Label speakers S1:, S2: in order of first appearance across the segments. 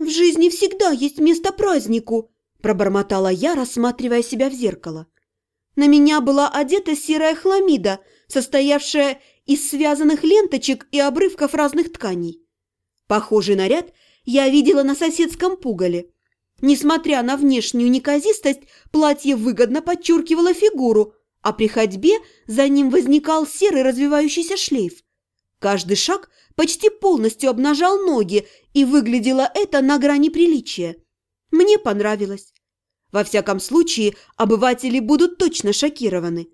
S1: «В жизни всегда есть место празднику», – пробормотала я, рассматривая себя в зеркало. На меня была одета серая хламида, состоявшая из связанных ленточек и обрывков разных тканей. Похожий наряд я видела на соседском пугале. Несмотря на внешнюю неказистость, платье выгодно подчеркивало фигуру, а при ходьбе за ним возникал серый развивающийся шлейф. Каждый шаг почти полностью обнажал ноги, и выглядело это на грани приличия. Мне понравилось. Во всяком случае, обыватели будут точно шокированы.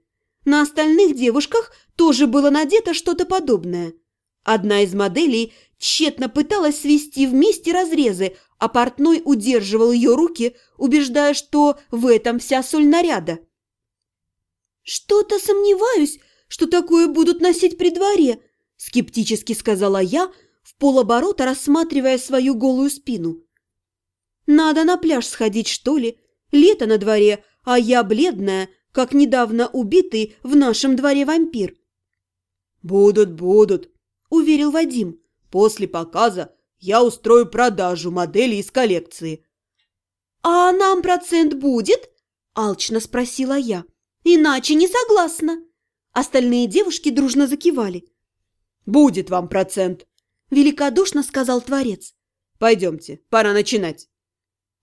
S1: На остальных девушках тоже было надето что-то подобное. Одна из моделей тщетно пыталась свести вместе разрезы, а портной удерживал ее руки, убеждая, что в этом вся соль наряда. «Что-то сомневаюсь, что такое будут носить при дворе», скептически сказала я, в полоборота рассматривая свою голую спину. «Надо на пляж сходить, что ли? Лето на дворе, а я бледная, как недавно убитый в нашем дворе вампир».
S2: «Будут, будут», – уверил Вадим.
S3: «После показа я устрою продажу моделей из коллекции».
S1: «А нам процент будет?» – алчно спросила я. «Иначе не согласна». Остальные девушки дружно закивали.
S3: «Будет вам процент», –
S1: великодушно сказал Творец.
S3: «Пойдемте, пора начинать».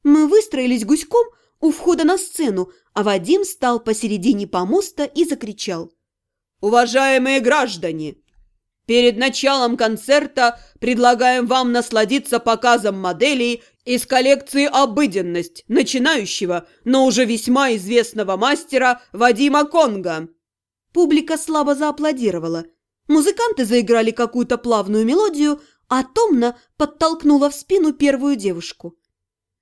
S1: Мы выстроились гуськом у входа на сцену, а Вадим стал посередине помоста и закричал.
S3: «Уважаемые граждане! Перед началом концерта предлагаем вам насладиться показом моделей из коллекции «Обыденность» начинающего, но уже весьма известного мастера Вадима Конга».
S1: Публика слабо зааплодировала. Музыканты заиграли какую-то плавную мелодию, а Томна подтолкнула в спину первую девушку.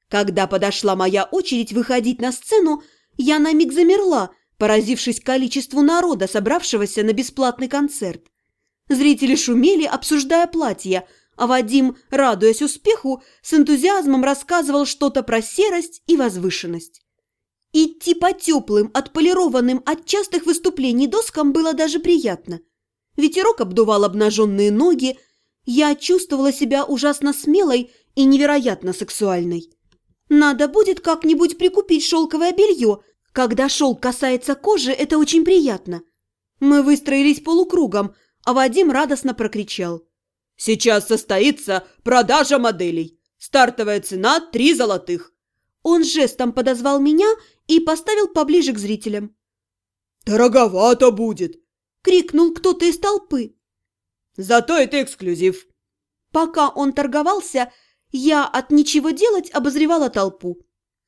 S1: Когда подошла моя очередь выходить на сцену, я на миг замерла, поразившись количеству народа, собравшегося на бесплатный концерт. Зрители шумели, обсуждая платья, а Вадим, радуясь успеху, с энтузиазмом рассказывал что-то про серость и возвышенность. Идти по теплым, отполированным от частых выступлений доскам было даже приятно. Ветерок обдувал обнаженные ноги, я чувствовала себя ужасно смелой и невероятно сексуальной. Надо будет как-нибудь прикупить шелковое белье. Когда шелк касается кожи, это очень приятно. Мы выстроились полукругом, а Вадим радостно прокричал.
S3: «Сейчас состоится продажа моделей. Стартовая цена – три золотых».
S1: Он жестом подозвал меня и поставил поближе к зрителям.
S2: «Дороговато будет!»
S1: – крикнул кто-то из толпы.
S3: «Зато это эксклюзив!»
S1: Пока он торговался, я от ничего делать обозревала толпу.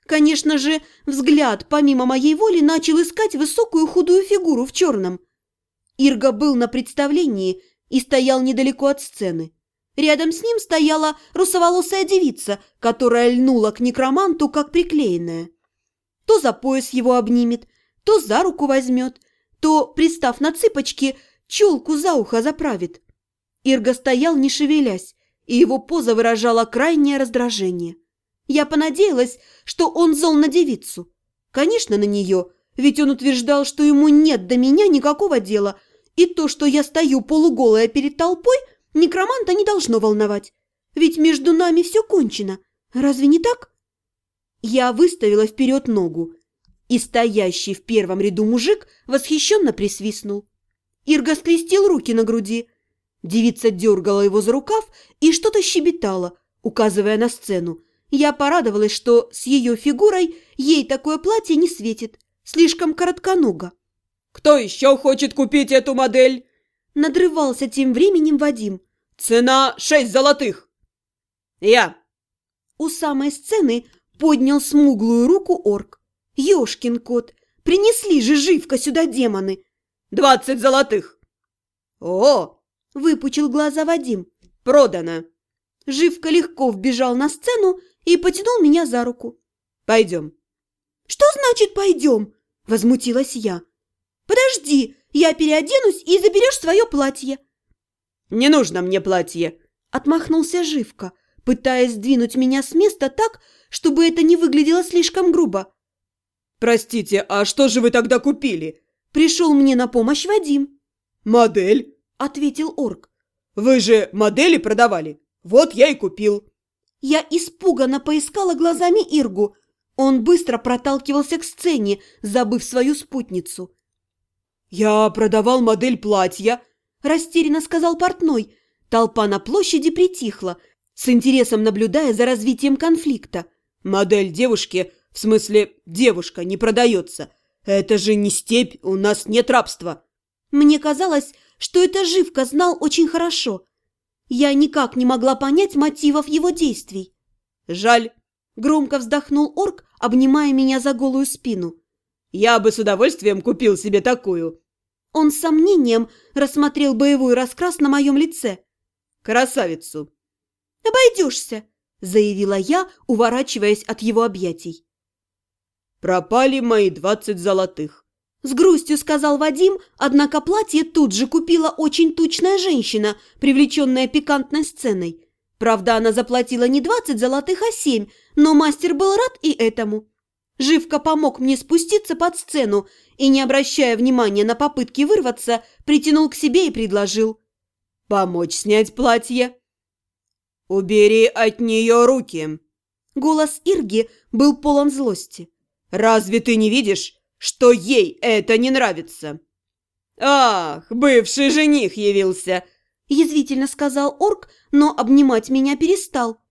S1: Конечно же, взгляд, помимо моей воли, начал искать высокую худую фигуру в черном – Ирга был на представлении и стоял недалеко от сцены. Рядом с ним стояла русоволосая девица, которая льнула к некроманту, как приклеенная. То за пояс его обнимет, то за руку возьмет, то, пристав на цыпочки, челку за ухо заправит. Ирга стоял, не шевелясь, и его поза выражала крайнее раздражение. Я понадеялась, что он зол на девицу. Конечно, на нее – ведь он утверждал, что ему нет до меня никакого дела, и то, что я стою полуголая перед толпой, некроманта не должно волновать. Ведь между нами все кончено. Разве не так? Я выставила вперед ногу, и стоящий в первом ряду мужик восхищенно присвистнул. Ирга скрестил руки на груди. Девица дергала его за рукав и что-то щебетала, указывая на сцену. Я порадовалась, что с ее фигурой ей такое платье не светит слишком коротконога.
S3: «Кто еще хочет купить эту модель?»
S1: Надрывался тем временем Вадим.
S3: «Цена шесть золотых!» «Я!»
S1: У самой сцены поднял смуглую руку орк. «Ешкин кот! Принесли же живко сюда демоны!»
S3: «Двадцать золотых!» «О!»
S1: – выпучил глаза Вадим.
S3: «Продано!»
S1: Живка легко вбежал на сцену и потянул меня за руку.
S3: «Пойдем!»
S1: «Что значит «пойдем»?» – возмутилась я. «Подожди, я переоденусь и заберешь свое платье».
S3: «Не нужно мне платье», –
S1: отмахнулся Живка, пытаясь сдвинуть меня с места так, чтобы это не выглядело слишком грубо.
S3: «Простите, а что же вы тогда купили?»
S1: Пришел мне на помощь Вадим.
S3: «Модель?»
S1: – ответил орк.
S3: «Вы же модели продавали? Вот я и купил».
S1: Я испуганно поискала глазами Иргу. Он быстро проталкивался к сцене, забыв свою спутницу.
S3: «Я продавал модель платья», –
S1: растерянно сказал портной. Толпа на площади притихла, с интересом наблюдая за развитием конфликта.
S3: «Модель девушки, в смысле девушка, не продается. Это же не степь, у нас нет рабства».
S1: Мне казалось, что это Живка знал очень хорошо. Я никак не могла понять мотивов его действий.
S3: «Жаль», –
S1: громко вздохнул орк, обнимая меня за голую спину.
S3: «Я бы с удовольствием купил себе такую».
S1: Он с сомнением рассмотрел боевой раскрас на моем лице.
S3: «Красавицу!»
S1: «Обойдешься!» – заявила я, уворачиваясь от его объятий.
S3: «Пропали мои двадцать золотых!»
S1: С грустью сказал Вадим, однако платье тут же купила очень тучная женщина, привлеченная пикантной сценой. Правда, она заплатила не двадцать золотых, а семь, но мастер был рад и этому. Живка помог мне спуститься под сцену и, не обращая внимания на попытки вырваться, притянул к себе и предложил.
S3: «Помочь снять платье?» «Убери от нее руки!»
S1: Голос Ирги был полон злости.
S3: «Разве ты не видишь, что ей это не нравится?» «Ах, бывший жених явился!»
S1: Язвительно сказал орк, но обнимать меня перестал.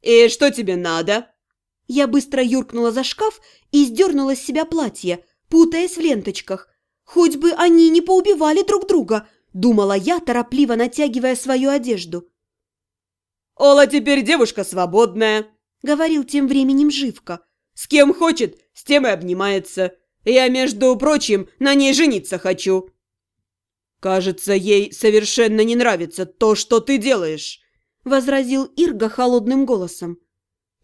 S3: «И что тебе надо?»
S1: Я быстро юркнула за шкаф и сдернула с себя платье, путаясь в ленточках. Хоть бы они не поубивали друг друга, думала я, торопливо натягивая свою одежду.
S3: «Ола теперь девушка свободная», —
S1: говорил тем временем Живка.
S3: «С кем хочет, с тем и обнимается. Я, между прочим, на ней жениться хочу». «Кажется, ей совершенно не нравится то, что ты делаешь», —
S1: возразил Ирга холодным голосом.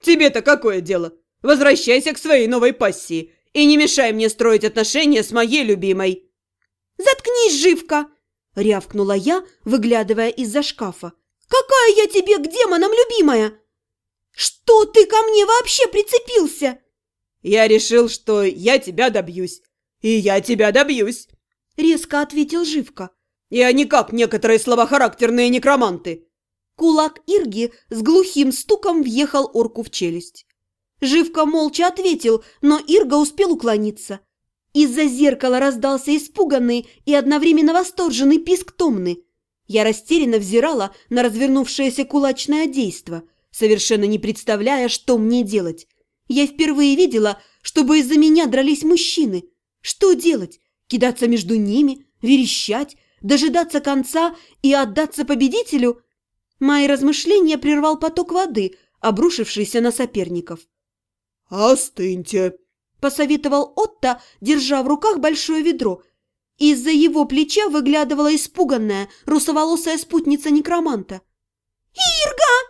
S3: Тебе-то какое дело? Возвращайся к своей новой пассии и не мешай мне строить отношения с моей любимой!»
S1: «Заткнись, живка!» – рявкнула я, выглядывая из-за шкафа. «Какая я тебе к демонам любимая? Что ты ко мне вообще прицепился?»
S3: «Я решил, что я тебя добьюсь. И я тебя добьюсь!»
S1: – резко ответил Живка.
S3: «Я не как некоторые слабохарактерные некроманты.
S1: Кулак Ирги с глухим стуком въехал орку в челюсть. Живка молча ответил, но Ирга успел уклониться. Из-за зеркала раздался испуганный и одновременно восторженный писк Томны. Я растерянно взирала на развернувшееся кулачное действо, совершенно не представляя, что мне делать. Я впервые видела, чтобы из-за меня дрались мужчины. Что делать? Кидаться между ними, верещать, дожидаться конца и отдаться победителю – Мои размышления прервал поток воды, обрушившийся на соперников.
S2: «Остыньте», –
S1: посоветовал Отто, держа в руках большое ведро. Из-за его плеча выглядывала испуганная, русоволосая спутница некроманта. «Ирга!» –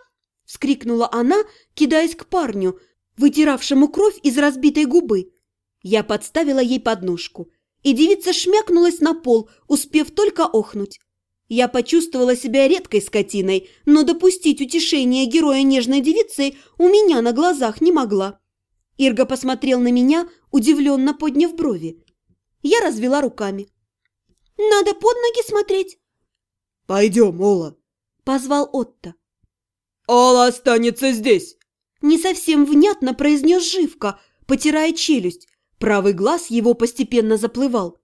S1: вскрикнула она, кидаясь к парню, вытиравшему кровь из разбитой губы. Я подставила ей подножку, и девица шмякнулась на пол, успев только охнуть. Я почувствовала себя редкой скотиной, но допустить утешение героя нежной девицы у меня на глазах не могла. Ирга посмотрел на меня, удивленно подняв брови. Я развела руками. «Надо под ноги смотреть».
S2: «Пойдем, Ола», —
S1: позвал Отто.
S3: «Ола останется здесь», —
S1: не совсем внятно произнес Живка, потирая челюсть. Правый глаз его постепенно заплывал.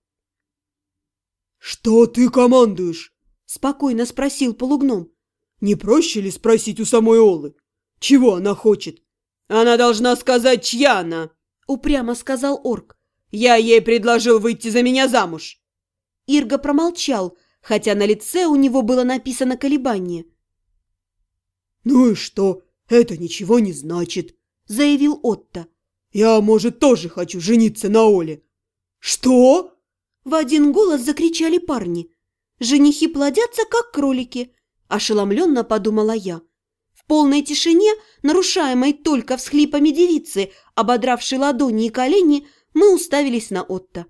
S2: «Что ты командуешь?»
S1: Спокойно спросил полугном.
S2: Не проще ли спросить у самой Олы? Чего она хочет?
S3: Она должна сказать, чья она,
S1: упрямо сказал орк.
S3: Я ей предложил выйти за меня замуж.
S1: Ирга промолчал, хотя на лице у него было написано колебание.
S2: «Ну и что? Это ничего не значит», —
S1: заявил Отто.
S2: «Я, может, тоже хочу жениться на Оле». «Что?»
S1: — в один голос закричали парни. Женихи плодятся, как кролики, ошеломленно подумала я. В полной тишине, нарушаемой только всхлипами девицы, ободравшей ладони и колени, мы уставились на Отто.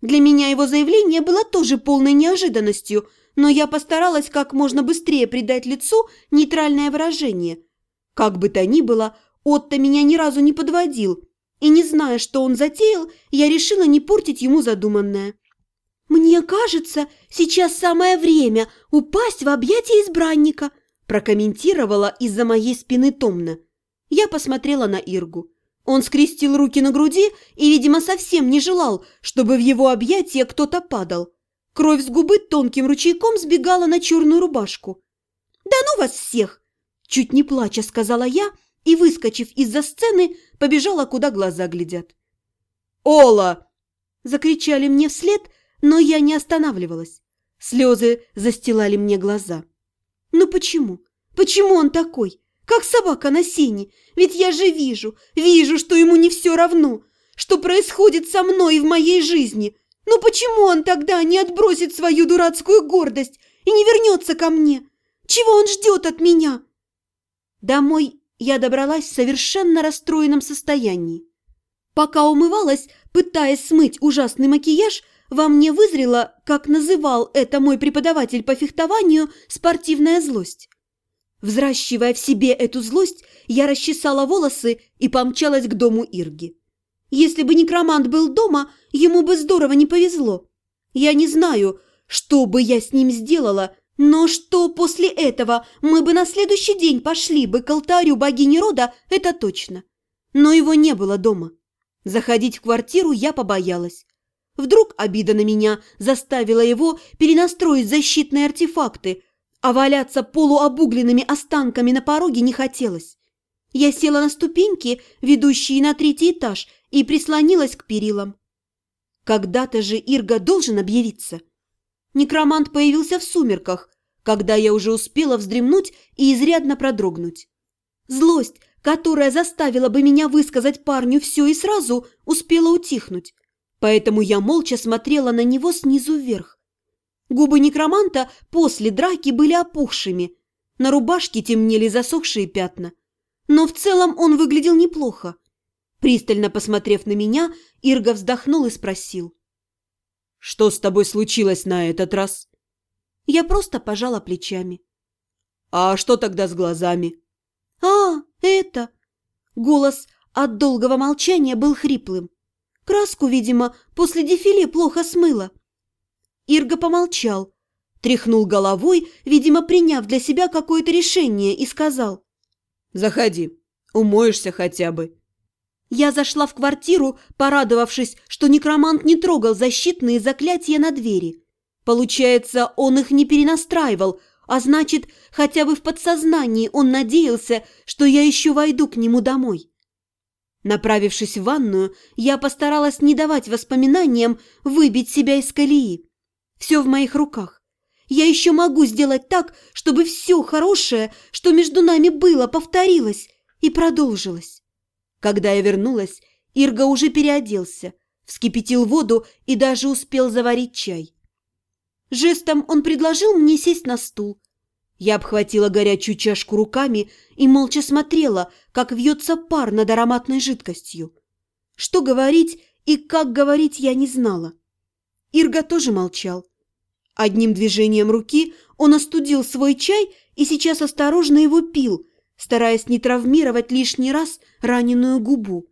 S1: Для меня его заявление было тоже полной неожиданностью, но я постаралась как можно быстрее придать лицу нейтральное выражение. Как бы то ни было, Отто меня ни разу не подводил, и, не зная, что он затеял, я решила не портить ему задуманное. «Мне кажется, сейчас самое время упасть в объятия избранника», Прокомментировала из-за моей спины томно. Я посмотрела на Иргу. Он скрестил руки на груди и, видимо, совсем не желал, чтобы в его объятия кто-то падал. Кровь с губы тонким ручейком сбегала на черную рубашку. «Да ну вас всех!» Чуть не плача сказала я и, выскочив из-за сцены, побежала, куда глаза глядят.
S3: «Ола!»
S1: Закричали мне вслед, но я не останавливалась. Слезы застилали мне глаза. «Ну почему? Почему он такой? Как собака на сене? Ведь я же вижу, вижу, что ему не все равно, что происходит со мной и в моей жизни. Ну почему он тогда не отбросит свою дурацкую гордость и не вернется ко мне? Чего он ждет от меня?» Домой я добралась в совершенно расстроенном состоянии. Пока умывалась, пытаясь смыть ужасный макияж, во мне вызрела, как называл это мой преподаватель по фехтованию, спортивная злость. Взращивая в себе эту злость, я расчесала волосы и помчалась к дому Ирги. Если бы некромант был дома, ему бы здорово не повезло. Я не знаю, что бы я с ним сделала, но что после этого мы бы на следующий день пошли бы к алтарю богини рода, это точно. Но его не было дома. Заходить в квартиру я побоялась. Вдруг обида на меня заставила его перенастроить защитные артефакты, а валяться полуобугленными останками на пороге не хотелось. Я села на ступеньки, ведущие на третий этаж, и прислонилась к перилам. Когда-то же Ирга должен объявиться. Некромант появился в сумерках, когда я уже успела вздремнуть и изрядно продрогнуть. Злость, которая заставила бы меня высказать парню все и сразу, успела утихнуть. Поэтому я молча смотрела на него снизу вверх. Губы некроманта после драки были опухшими, на рубашке темнели засохшие пятна. Но в целом он выглядел неплохо. Пристально посмотрев на меня, Ирга вздохнул и спросил.
S3: «Что с тобой случилось на этот раз?»
S1: Я просто пожала плечами.
S3: «А что тогда с глазами?»
S1: «А, это...» Голос от долгого молчания был хриплым. Краску, видимо, после дефиле плохо смыло. Ирга помолчал, тряхнул головой, видимо, приняв для себя какое-то решение, и сказал.
S3: «Заходи, умоешься хотя бы».
S1: Я зашла в квартиру, порадовавшись, что некромант не трогал защитные заклятия на двери. Получается, он их не перенастраивал, а значит, хотя бы в подсознании он надеялся, что я еще войду к нему домой. Направившись в ванную, я постаралась не давать воспоминаниям выбить себя из колеи. Все в моих руках. Я еще могу сделать так, чтобы все хорошее, что между нами было, повторилось и продолжилось. Когда я вернулась, Ирга уже переоделся, вскипятил воду и даже успел заварить чай. Жестом он предложил мне сесть на стул, я обхватила горячую чашку руками и молча смотрела, как вьется пар над ароматной жидкостью. Что говорить и как говорить я не знала. Ирга тоже молчал. Одним движением руки он остудил свой чай и сейчас осторожно его пил, стараясь не травмировать лишний раз раненую губу.